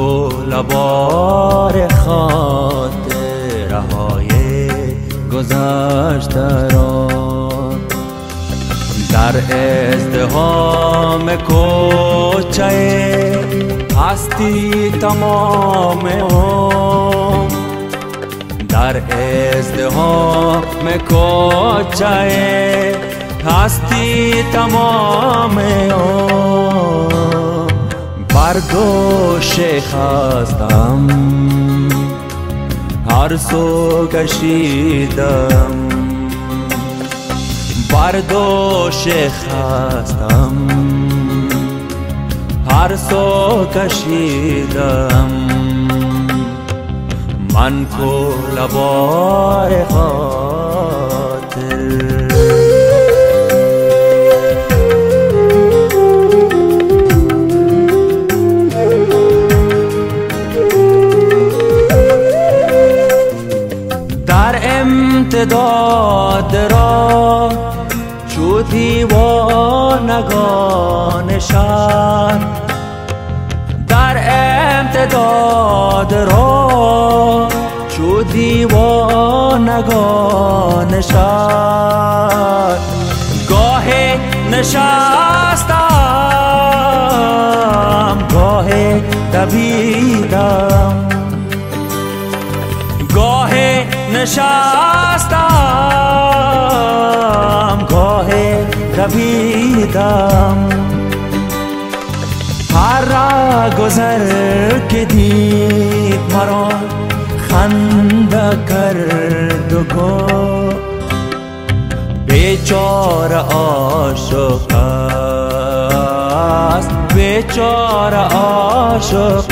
و لبار خاطره های گذشته را در ازدهام کوچه هستی تمام عمر. در ازدهام کوچه هستی تمام عمر. دوش خستم. هر سو کشیدم. بر دوش خستم. هر سو کشیدم. من کو لبار خاطر امتداد را چو دیوانگان شهر در امتداد را چو دیوانگان شهر گاه نشستم گاه دویدم. نشستم گاه دویدم هر را گذر که دید مرا خنده کرد و گفت بیچاره عاشق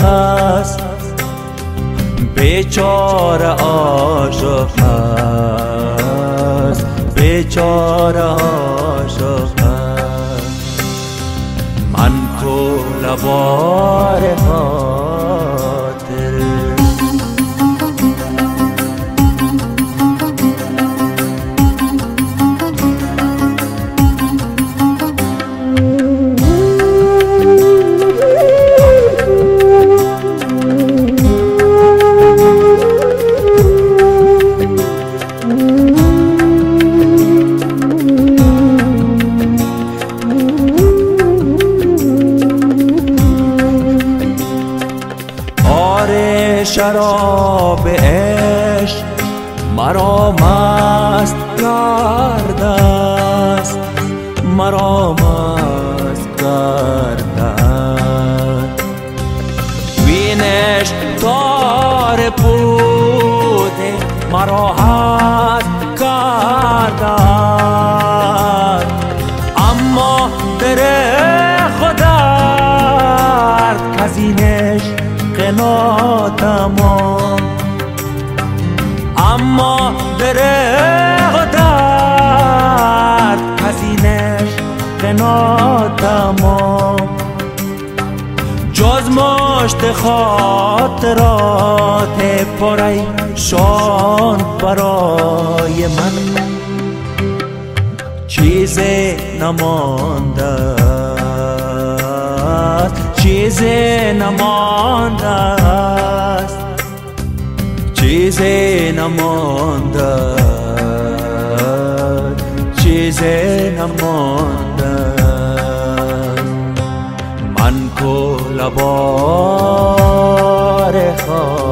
است بیچاره عاشق است. بیچاره عاشق است. من کو لبار شراب عشق مرا مست کرده است مرا مست کرده وینش تار بوده مرا هست کرده اما در اما در درد قنا تمام جز مشت خاطرات پریشان برای من. چیز نمانده چیز نمانده چیز نمانده چیز نمانده من کل بار خواه